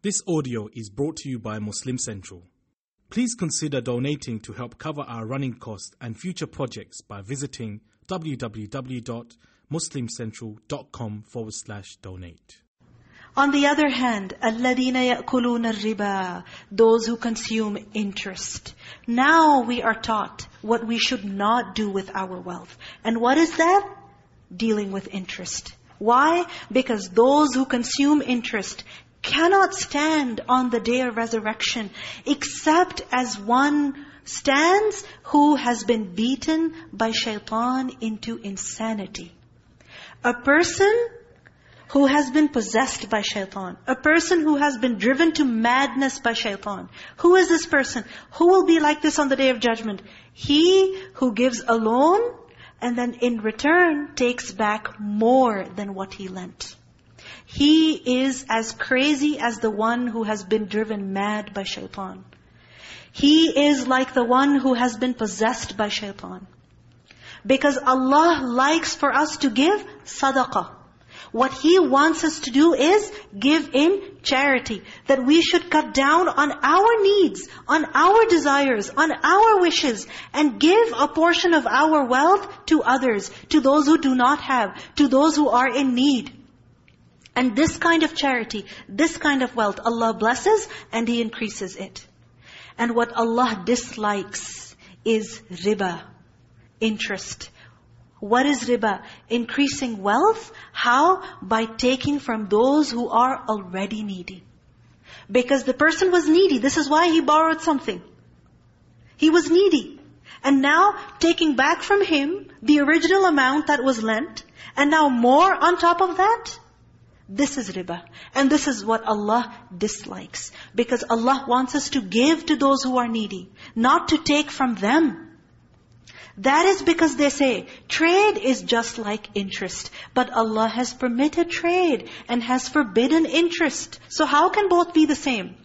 This audio is brought to you by Muslim Central. Please consider donating to help cover our running costs and future projects by visiting www.muslimcentral.com forward slash donate. On the other hand, الَّذِينَ يَأْكُلُونَ الرِّبَا Those who consume interest. Now we are taught what we should not do with our wealth. And what is that? Dealing with interest. Why? Because those who consume interest cannot stand on the day of resurrection except as one stands who has been beaten by shaitan into insanity. A person who has been possessed by shaitan. A person who has been driven to madness by shaitan. Who is this person? Who will be like this on the day of judgment? He who gives a loan and then in return takes back more than what he lent. He is as crazy as the one who has been driven mad by shaitan. He is like the one who has been possessed by shaitan. Because Allah likes for us to give sadaqah. What He wants us to do is give in charity. That we should cut down on our needs, on our desires, on our wishes, and give a portion of our wealth to others, to those who do not have, to those who are in need. And this kind of charity, this kind of wealth, Allah blesses and He increases it. And what Allah dislikes is riba, interest. What is riba? Increasing wealth. How? By taking from those who are already needy. Because the person was needy. This is why he borrowed something. He was needy. And now taking back from him the original amount that was lent, and now more on top of that, this is riba. And this is what Allah dislikes. Because Allah wants us to give to those who are needy, not to take from them. That is because they say, trade is just like interest. But Allah has permitted trade and has forbidden interest. So how can both be the same?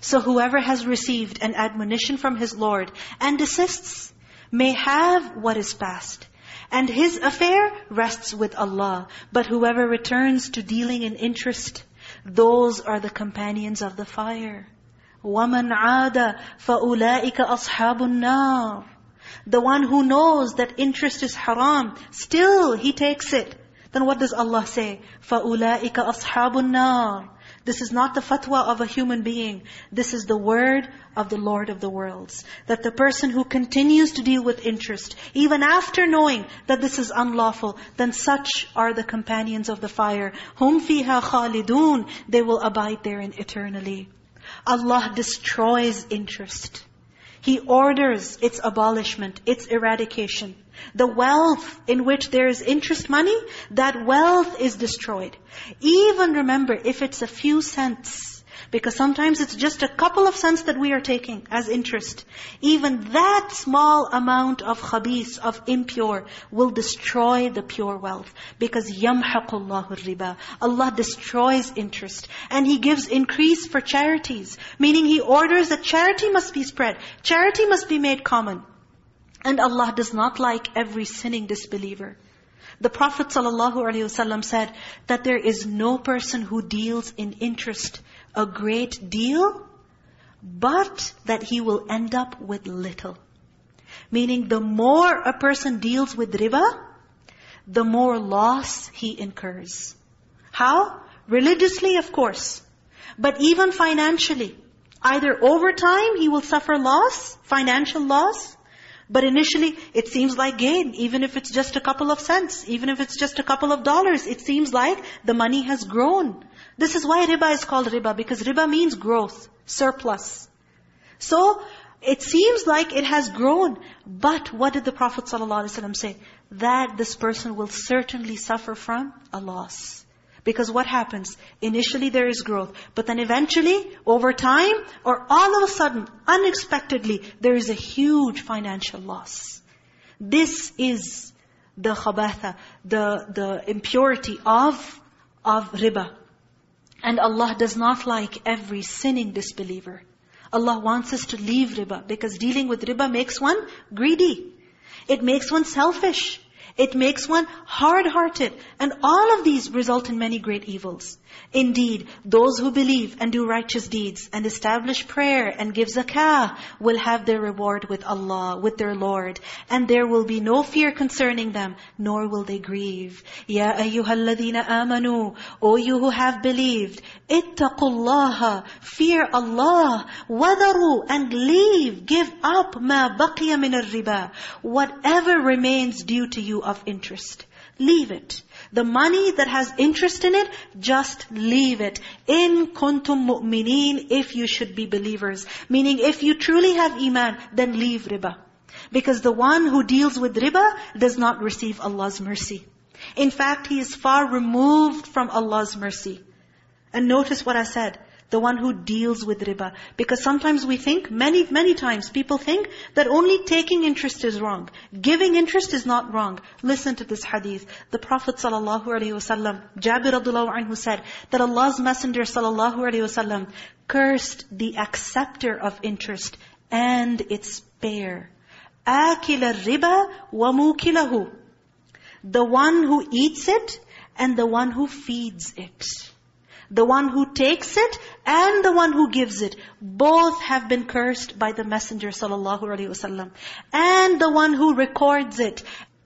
So whoever has received an admonition from his Lord and desists, may have what is past. And his affair rests with Allah. But whoever returns to dealing in interest, those are the companions of the fire. وَمَنْ عَادَ فَأُولَٰئِكَ أَصْحَابُ النَّارِ the one who knows that interest is haram, still he takes it. Then what does Allah say? فَأُولَٰئِكَ أَصْحَابُ النَّارِ this is not the fatwa of a human being. This is the word of the Lord of the worlds. That the person who continues to deal with interest, even after knowing that this is unlawful, then such are the companions of the fire. Hum fiha khalidun. They will abide therein eternally. Allah destroys interest. He orders its abolishment, its eradication. The wealth in which there is interest money, that wealth is destroyed. Even remember, if it's a few cents, because sometimes it's just a couple of cents that we are taking as interest. Even that small amount of khabis, of impure, will destroy the pure wealth. Because يَمْحَقُ اللَّهُ الرِّبَى Allah destroys interest. And He gives increase for charities. Meaning He orders that charity must be spread. Charity must be made common. And Allah does not like every sinning disbeliever. The Prophet ﷺ said that there is no person who deals in interest a great deal, but that he will end up with little. Meaning the more a person deals with riba, the more loss he incurs. How? Religiously, of course. But even financially. Either over time, he will suffer loss, financial loss. But initially, it seems like gain. Even if it's just a couple of cents. Even if it's just a couple of dollars. It seems like the money has grown. This is why riba is called riba, because riba means growth, surplus. So, it seems like it has grown. But what did the Prophet ﷺ say? That this person will certainly suffer from a loss. Because what happens? Initially there is growth. But then eventually, over time, or all of a sudden, unexpectedly, there is a huge financial loss. This is the khabatha, the, the impurity of, of riba. And Allah does not like every sinning disbeliever. Allah wants us to leave riba because dealing with riba makes one greedy. It makes one selfish. It makes one hard-hearted. And all of these result in many great evils. Indeed, those who believe and do righteous deeds and establish prayer and give zakah will have their reward with Allah, with their Lord. And there will be no fear concerning them, nor will they grieve. Ya ayyuhalladhina amanu, O you who have believed, ittaqullaha, fear Allah, wadaru, and leave, give up ma baqiya min riba whatever remains due to you of interest. Leave it. The money that has interest in it, just leave it. In kuntum mu'mineen, if you should be believers. Meaning, if you truly have iman, then leave riba. Because the one who deals with riba does not receive Allah's mercy. In fact, he is far removed from Allah's mercy. And notice what I said the one who deals with riba. Because sometimes we think, many, many times people think that only taking interest is wrong. Giving interest is not wrong. Listen to this hadith. The Prophet ﷺ, Jabir radiallahu anhu said that Allah's Messenger ﷺ cursed the acceptor of interest and its payer. آكِلَ الرِّبَى وَمُوكِلَهُ The one who eats it and the one who feeds it. The one who takes it and the one who gives it. Both have been cursed by the Messenger ﷺ. And the one who records it.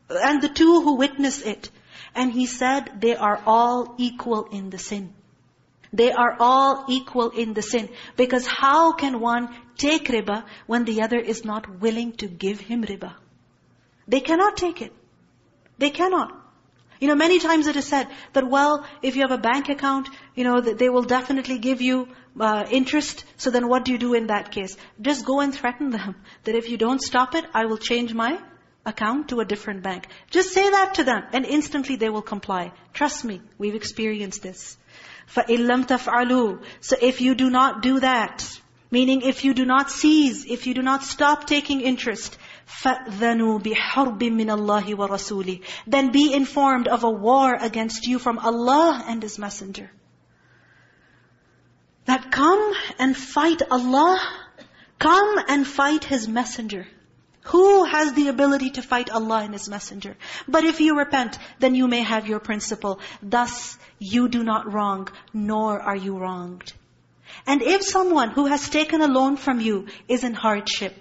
And the two who witness it. And he said, they are all equal in the sin. They are all equal in the sin. Because how can one take riba when the other is not willing to give him riba? They cannot take it. They cannot. You know, many times it is said that, well, if you have a bank account, you know, they will definitely give you uh, interest. So then what do you do in that case? Just go and threaten them that if you don't stop it, I will change my account to a different bank. Just say that to them and instantly they will comply. Trust me, we've experienced this. فَإِن تَفْعَلُوا So if you do not do that, meaning if you do not cease, if you do not stop taking interest, فَأْذَنُوا بِحَرْبٍ مِّنَ اللَّهِ وَرَسُولِهِ Then be informed of a war against you from Allah and His Messenger. That come and fight Allah, come and fight His Messenger. Who has the ability to fight Allah and His Messenger? But if you repent, then you may have your principal. Thus, you do not wrong, nor are you wronged. And if someone who has taken a loan from you is in hardship,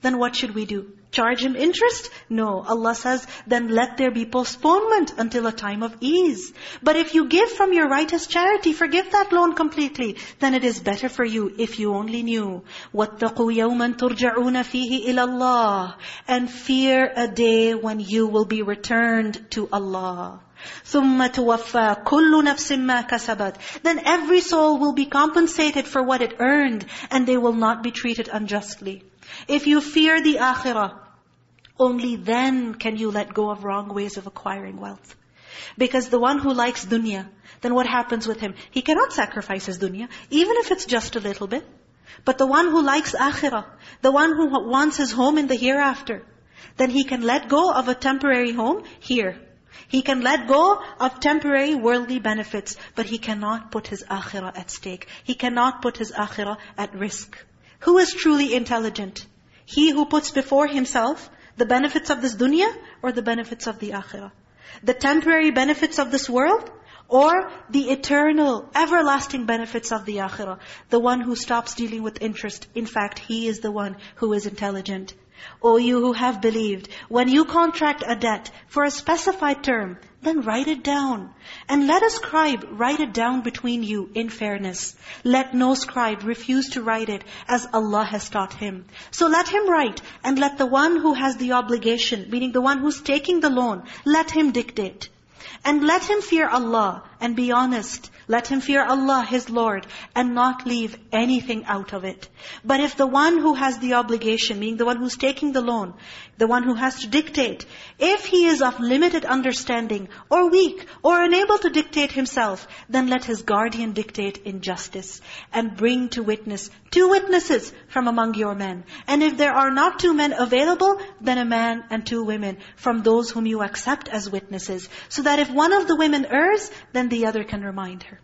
then what should we do? Charge him interest? No. Allah says, then let there be postponement until a time of ease. But if you give from your righteous charity, forgive that loan completely, then it is better for you if you only knew. وَاتَّقُوا يَوْمًا تُرْجَعُونَ فِيهِ إِلَى اللَّهِ And fear a day when you will be returned to Allah. ثُمَّ تُوَفَّى كُلُّ نَفْسٍ مَا كَسَبَتْ Then every soul will be compensated for what it earned, and they will not be treated unjustly. If you fear the akhirah, only then can you let go of wrong ways of acquiring wealth. Because the one who likes dunya, then what happens with him? He cannot sacrifice his dunya, even if it's just a little bit. But the one who likes akhirah, the one who wants his home in the hereafter, then he can let go of a temporary home here. He can let go of temporary worldly benefits, but he cannot put his akhirah at stake. He cannot put his akhirah at risk. Who is truly intelligent? He who puts before himself the benefits of this dunya or the benefits of the akhirah? The temporary benefits of this world or the eternal, everlasting benefits of the akhirah? The one who stops dealing with interest, in fact, he is the one who is intelligent. O you who have believed, when you contract a debt for a specified term, then write it down. And let a scribe write it down between you in fairness. Let no scribe refuse to write it as Allah has taught him. So let him write and let the one who has the obligation, meaning the one who's taking the loan, let him dictate. And let him fear Allah and be honest. Let him fear Allah, his Lord, and not leave anything out of it. But if the one who has the obligation, meaning the one who's taking the loan, the one who has to dictate, if he is of limited understanding, or weak, or unable to dictate himself, then let his guardian dictate in justice, and bring to witness two witnesses from among your men. And if there are not two men available, then a man and two women from those whom you accept as witnesses. So that if one of the women errs, then the other can remind her.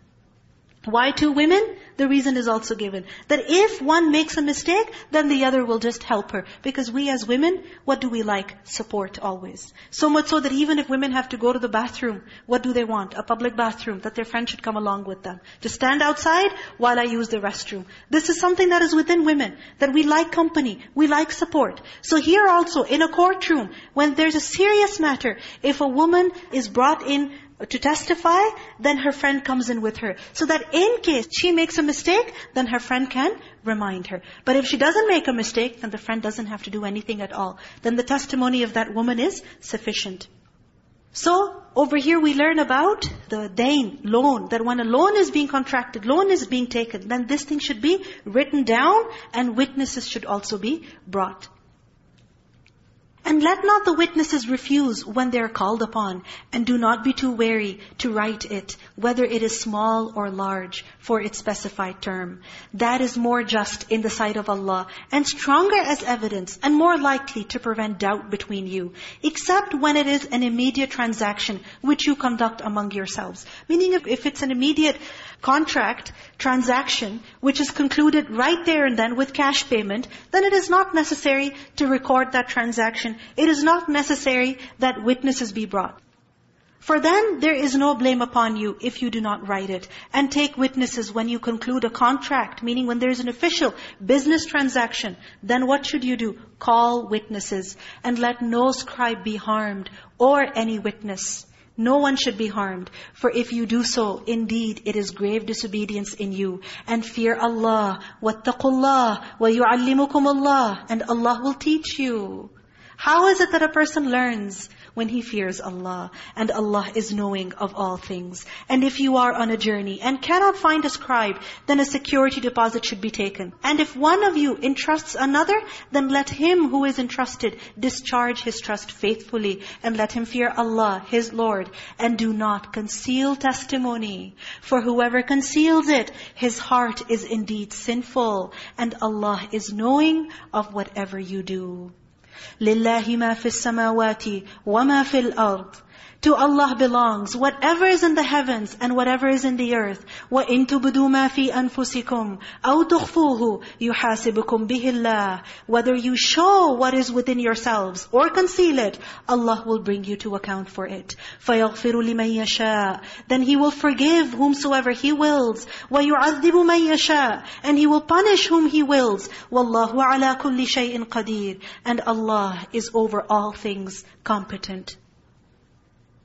Why two women? The reason is also given. That if one makes a mistake, then the other will just help her. Because we as women, what do we like? Support always. So much so that even if women have to go to the bathroom, what do they want? A public bathroom, that their friend should come along with them. To stand outside while I use the restroom. This is something that is within women. That we like company, we like support. So here also, in a courtroom, when there's a serious matter, if a woman is brought in to testify, then her friend comes in with her. So that in case she makes a mistake, then her friend can remind her. But if she doesn't make a mistake, then the friend doesn't have to do anything at all. Then the testimony of that woman is sufficient. So, over here we learn about the dain, loan. That when a loan is being contracted, loan is being taken, then this thing should be written down and witnesses should also be brought. And let not the witnesses refuse when they are called upon. And do not be too wary to write it, whether it is small or large, for its specified term. That is more just in the sight of Allah, and stronger as evidence, and more likely to prevent doubt between you. Except when it is an immediate transaction, which you conduct among yourselves. Meaning if, if it's an immediate contract, transaction, which is concluded right there and then with cash payment, then it is not necessary to record that transaction. It is not necessary that witnesses be brought. For then there is no blame upon you if you do not write it. And take witnesses when you conclude a contract, meaning when there is an official business transaction, then what should you do? Call witnesses and let no scribe be harmed or any witness. No one should be harmed. For if you do so, indeed it is grave disobedience in you. And fear Allah. وَاتَّقُوا اللَّهِ وَيُعَلِّمُكُمُ اللَّهِ And Allah will teach you. How is it that a person learns? When he fears Allah. And Allah is knowing of all things. And if you are on a journey and cannot find a scribe, then a security deposit should be taken. And if one of you entrusts another, then let him who is entrusted discharge his trust faithfully. And let him fear Allah, his Lord. And do not conceal testimony. For whoever conceals it, his heart is indeed sinful. And Allah is knowing of whatever you do. لِلَّهِ مَا فِي السَّمَاوَاتِ وَمَا فِي الْأَرْضِ. to Allah belongs whatever is in the heavens and whatever is in the earth. وَإِن تُبْدُوا مَا فِي أَنفُسِكُمْ أَوْ تُخْفُوهُ يُحَاسِبُكُمْ بِهِ اللَّهِ Whether you show what is within yourselves or conceal it, Allah will bring you to account for it. فَيَغْفِرُ لِمَنْ يَشَاءُ Then He will forgive whomsoever He wills. وَيُعَذِّبُ مَنْ يَشَاءُ And He will punish whom He wills. وَاللَّهُ عَلَى كُلِّ شَيْءٍ قَدِيرٌ And Allah is over all things competent.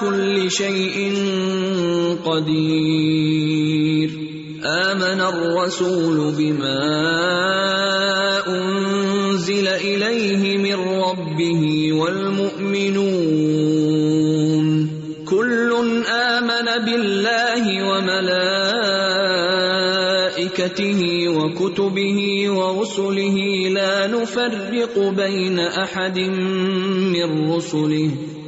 كل شيء قدير. آمن الرسول بما أنزل إليه من ربه والمؤمنون. كل آمن بالله وملائكته وكتبه ورسله. لا نفرق بين أحد من رسله.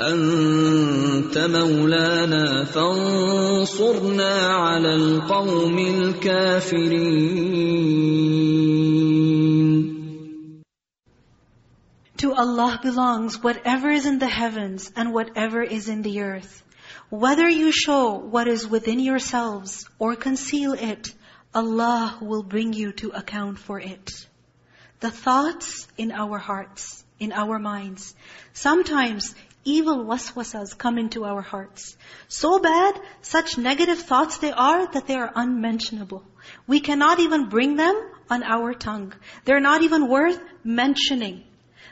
انت مولانا فانصرنا على القوم الكافرين To Allah belongs whatever is in the heavens and whatever is in the earth. Whether you show what is within yourselves or conceal it, Allah will bring you to account for it. The thoughts in our hearts, in our minds. Sometimes evil waswasas come into our hearts. So bad, such negative thoughts they are that they are unmentionable. We cannot even bring them on our tongue. They're not even worth mentioning.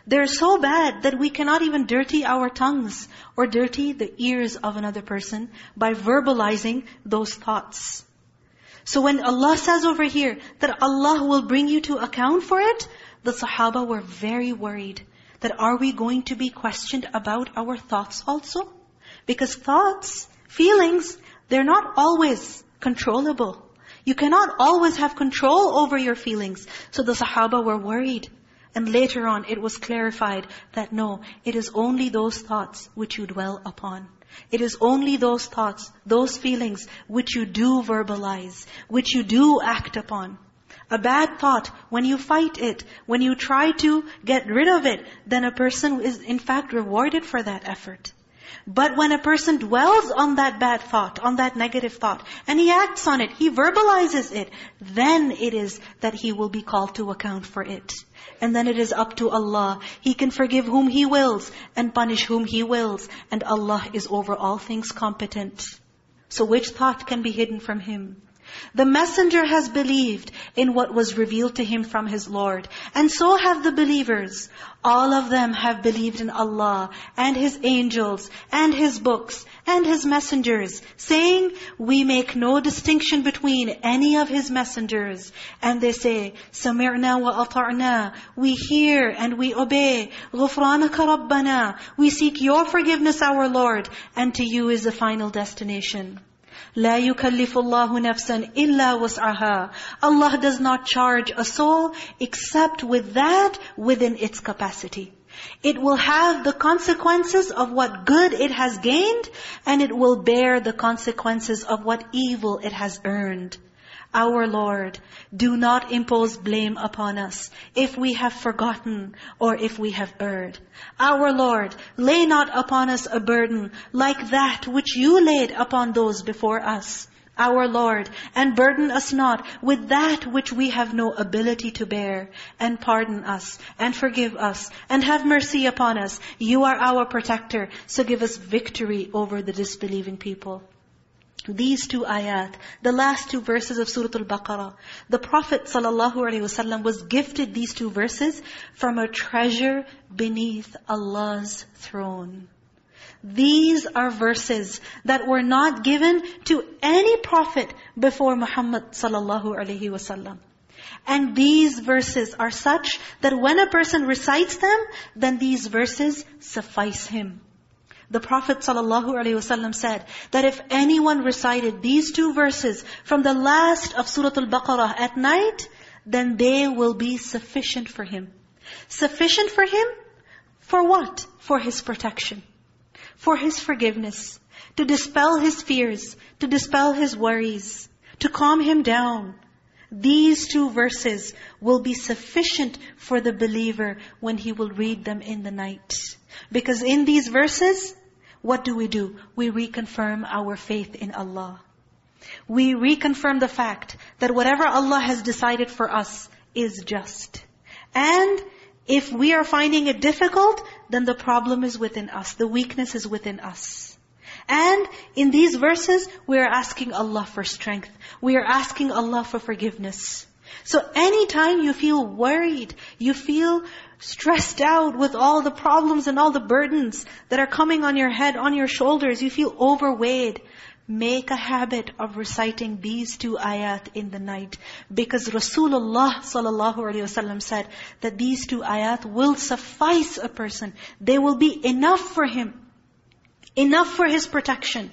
They're so bad that we cannot even dirty our tongues or dirty the ears of another person by verbalizing those thoughts. So when Allah says over here that Allah will bring you to account for it, the Sahaba were very worried that are we going to be questioned about our thoughts also? Because thoughts, feelings, they're not always controllable. You cannot always have control over your feelings. So the Sahaba were worried. And later on it was clarified that no, it is only those thoughts which you dwell upon. It is only those thoughts, those feelings which you do verbalize, which you do act upon. A bad thought, when you fight it, when you try to get rid of it, then a person is in fact rewarded for that effort. But when a person dwells on that bad thought, on that negative thought, and he acts on it, he verbalizes it, then it is that he will be called to account for it. And then it is up to Allah. He can forgive whom He wills and punish whom He wills. And Allah is over all things competent. So which thought can be hidden from Him? The messenger has believed in what was revealed to him from his Lord. And so have the believers. All of them have believed in Allah and His angels and His books and His messengers, saying, we make no distinction between any of His messengers. And they say, سَمِعْنَا وَأَطَعْنَا We hear and we obey. غُفْرَانَكَ رَبَّنَا We seek Your forgiveness, our Lord. And to You is the final destination. لا يكلف الله نفسا إلا وسعها. Allah does not charge a soul except with that within its capacity. It will have the consequences of what good it has gained, and it will bear the consequences of what evil it has earned. Our Lord, do not impose blame upon us if we have forgotten or if we have erred. Our Lord, lay not upon us a burden like that which You laid upon those before us. Our Lord, and burden us not with that which we have no ability to bear. And pardon us, and forgive us, and have mercy upon us. You are our protector, so give us victory over the disbelieving people. These two ayat, the last two verses of Surah Al-Baqarah, the Prophet ﷺ was gifted these two verses from a treasure beneath Allah's throne. These are verses that were not given to any prophet before Muhammad ﷺ. And these verses are such that when a person recites them, then these verses suffice him. The Prophet ﷺ said that if anyone recited these two verses from the last of Surah Al-Baqarah at night, then they will be sufficient for him. Sufficient for him? For what? For his protection. For his forgiveness. To dispel his fears. To dispel his worries. To calm him down. These two verses will be sufficient for the believer when he will read them in the night. Because in these verses, what do we do? We reconfirm our faith in Allah. We reconfirm the fact that whatever Allah has decided for us is just. And if we are finding it difficult, then the problem is within us. The weakness is within us. And in these verses, we are asking Allah for strength. We are asking Allah for forgiveness. So anytime you feel worried, you feel stressed out with all the problems and all the burdens that are coming on your head, on your shoulders, you feel overweighted, make a habit of reciting these two ayat in the night. Because Rasulullah wasallam said that these two ayat will suffice a person. They will be enough for him. Enough for his protection.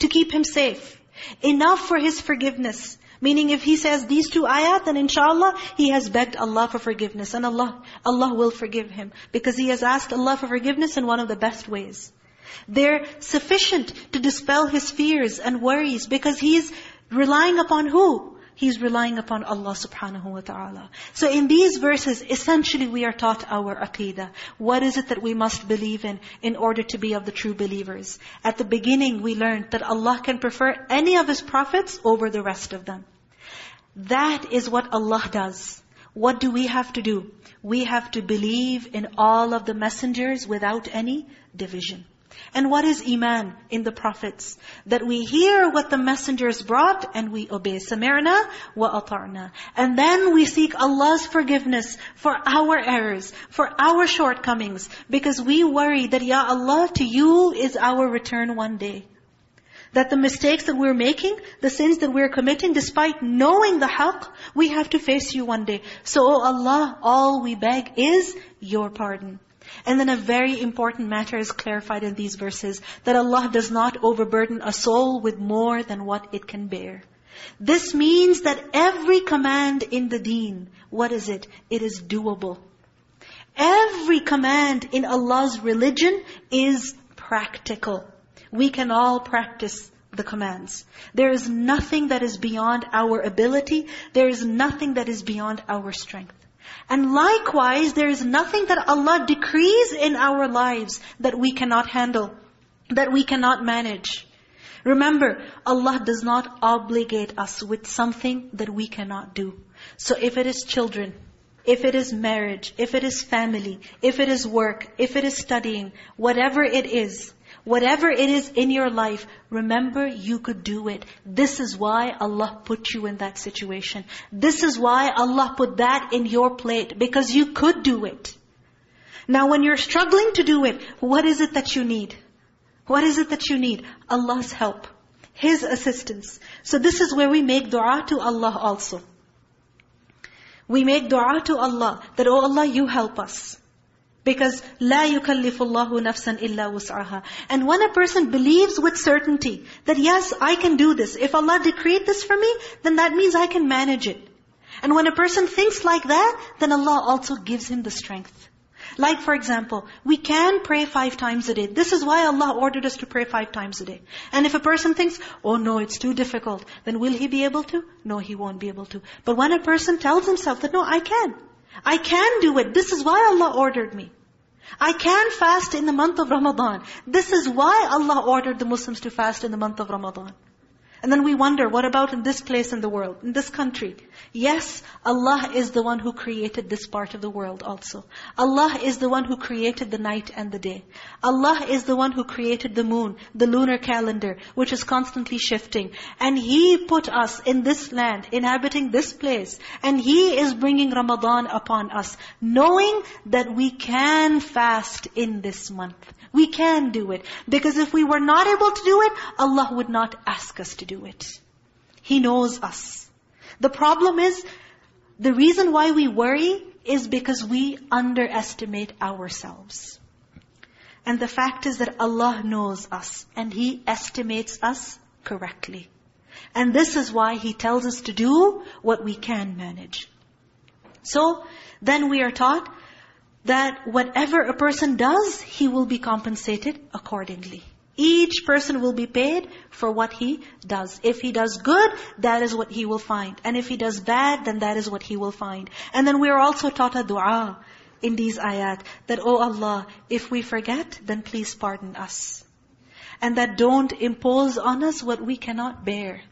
To keep him safe. Enough for his forgiveness. Meaning if he says these two ayat, then inshallah, he has begged Allah for forgiveness. And Allah, Allah will forgive him. Because he has asked Allah for forgiveness in one of the best ways. They're sufficient to dispel his fears and worries. Because he is relying upon who? He's relying upon Allah subhanahu wa ta'ala. So in these verses, essentially we are taught our aqidah. What is it that we must believe in in order to be of the true believers? At the beginning, we learned that Allah can prefer any of His prophets over the rest of them. That is what Allah does. What do we have to do? We have to believe in all of the messengers without any division. And what is iman in the prophets? That we hear what the messengers brought and we obey. Sami'na wa ata'na. And then we seek Allah's forgiveness for our errors, for our shortcomings. Because we worry that, Ya Allah, to you is our return one day. That the mistakes that we're making, the sins that we're committing, despite knowing the haqq, we have to face you one day. So, oh Allah, all we beg is your pardon. And then a very important matter is clarified in these verses, that Allah does not overburden a soul with more than what it can bear. This means that every command in the deen, what is it? It is doable. Every command in Allah's religion is practical. We can all practice the commands. There is nothing that is beyond our ability. There is nothing that is beyond our strength. And likewise, there is nothing that Allah decrees in our lives that we cannot handle, that we cannot manage. Remember, Allah does not obligate us with something that we cannot do. So if it is children, if it is marriage, if it is family, if it is work, if it is studying, whatever it is, Whatever it is in your life, remember you could do it. This is why Allah put you in that situation. This is why Allah put that in your plate, because you could do it. Now when you're struggling to do it, what is it that you need? What is it that you need? Allah's help. His assistance. So this is where we make dua to Allah also. We make dua to Allah, that, oh Allah, you help us. Because لا يكلف الله نفسا إلا وسعها. And when a person believes with certainty that yes, I can do this. If Allah decreed this for me, then that means I can manage it. And when a person thinks like that, then Allah also gives him the strength. Like for example, we can pray five times a day. This is why Allah ordered us to pray five times a day. And if a person thinks, oh no, it's too difficult, then will he be able to? No, he won't be able to. But when a person tells himself that, no, I can. I can do it. This is why Allah ordered me. I can fast in the month of Ramadan. This is why Allah ordered the Muslims to fast in the month of Ramadan. And then we wonder, what about in this place in the world, in this country? Yes, Allah is the one who created this part of the world also. Allah is the one who created the night and the day. Allah is the one who created the moon, the lunar calendar, which is constantly shifting. And He put us in this land, inhabiting this place. And He is bringing Ramadan upon us, knowing that we can fast in this month. We can do it. Because if we were not able to do it, Allah would not ask us to do it. He knows us. The problem is, the reason why we worry is because we underestimate ourselves. And the fact is that Allah knows us and He estimates us correctly. And this is why He tells us to do what we can manage. So, then we are taught that whatever a person does, he will be compensated accordingly. Each person will be paid for what he does. If he does good, that is what he will find. And if he does bad, then that is what he will find. And then we are also taught a dua in these ayat, that, Oh Allah, if we forget, then please pardon us. And that don't impose on us what we cannot bear.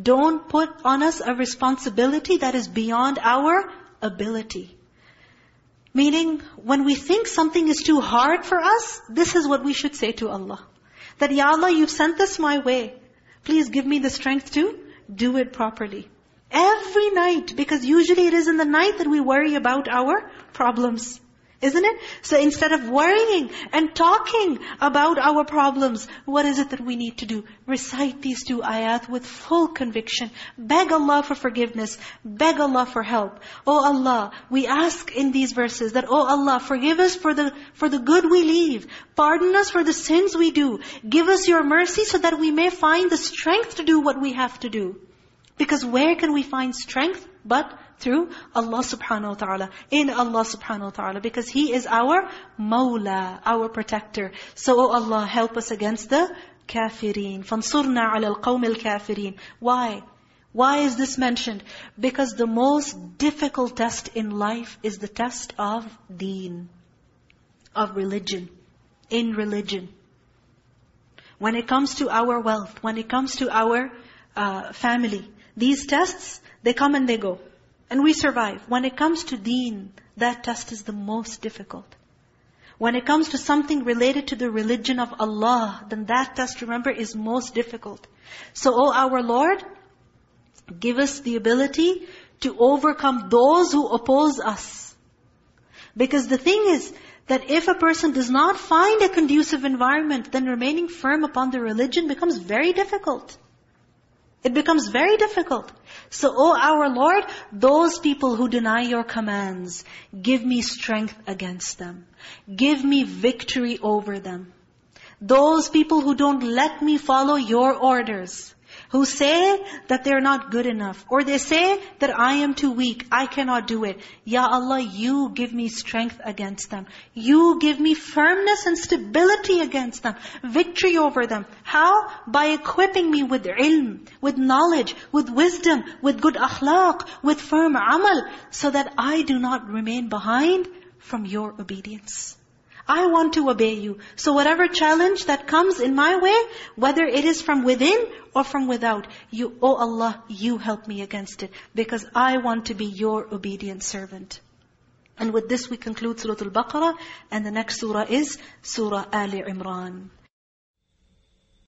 Don't put on us a responsibility that is beyond our ability. Meaning, when we think something is too hard for us, this is what we should say to Allah. That, Ya Allah, you've sent this my way. Please give me the strength to do it properly. Every night, because usually it is in the night that we worry about our problems. Isn't it? So instead of worrying and talking about our problems, what is it that we need to do? Recite these two ayat with full conviction. Beg Allah for forgiveness. Beg Allah for help. Oh Allah, we ask in these verses that, Oh Allah, forgive us for the, for the good we leave. Pardon us for the sins we do. Give us your mercy so that we may find the strength to do what we have to do. Because where can we find strength but through Allah subhanahu wa ta'ala. In Allah subhanahu wa ta'ala. Because He is our Mawla, our protector. So, oh Allah, help us against the kafirin. فَانصُرْنَا عَلَى الْقَوْمِ الْكَافِرِينَ Why? Why is this mentioned? Because the most difficult test in life is the test of deen, of religion, in religion. When it comes to our wealth, when it comes to our uh, family, these tests, they come and they go. And we survive. When it comes to deen, that test is the most difficult. When it comes to something related to the religion of Allah, then that test, remember, is most difficult. So, O our Lord, Give us the ability to overcome those who oppose us. Because the thing is that if a person does not find a conducive environment, then remaining firm upon the religion becomes very difficult. It becomes very difficult. So, O our Lord, those people who deny your commands, give me strength against them. Give me victory over them. Those people who don't let me follow your orders, who say that they're not good enough. Or they say that I am too weak, I cannot do it. Ya Allah, you give me strength against them. You give me firmness and stability against them. Victory over them. How? By equipping me with ilm, with knowledge, with wisdom, with good akhlaq, with firm amal, so that I do not remain behind from your obedience. I want to obey you. So whatever challenge that comes in my way, whether it is from within or from without, you, oh Allah, you help me against it. Because I want to be your obedient servant. And with this we conclude Surah Al-Baqarah. And the next surah is Surah Ali Imran.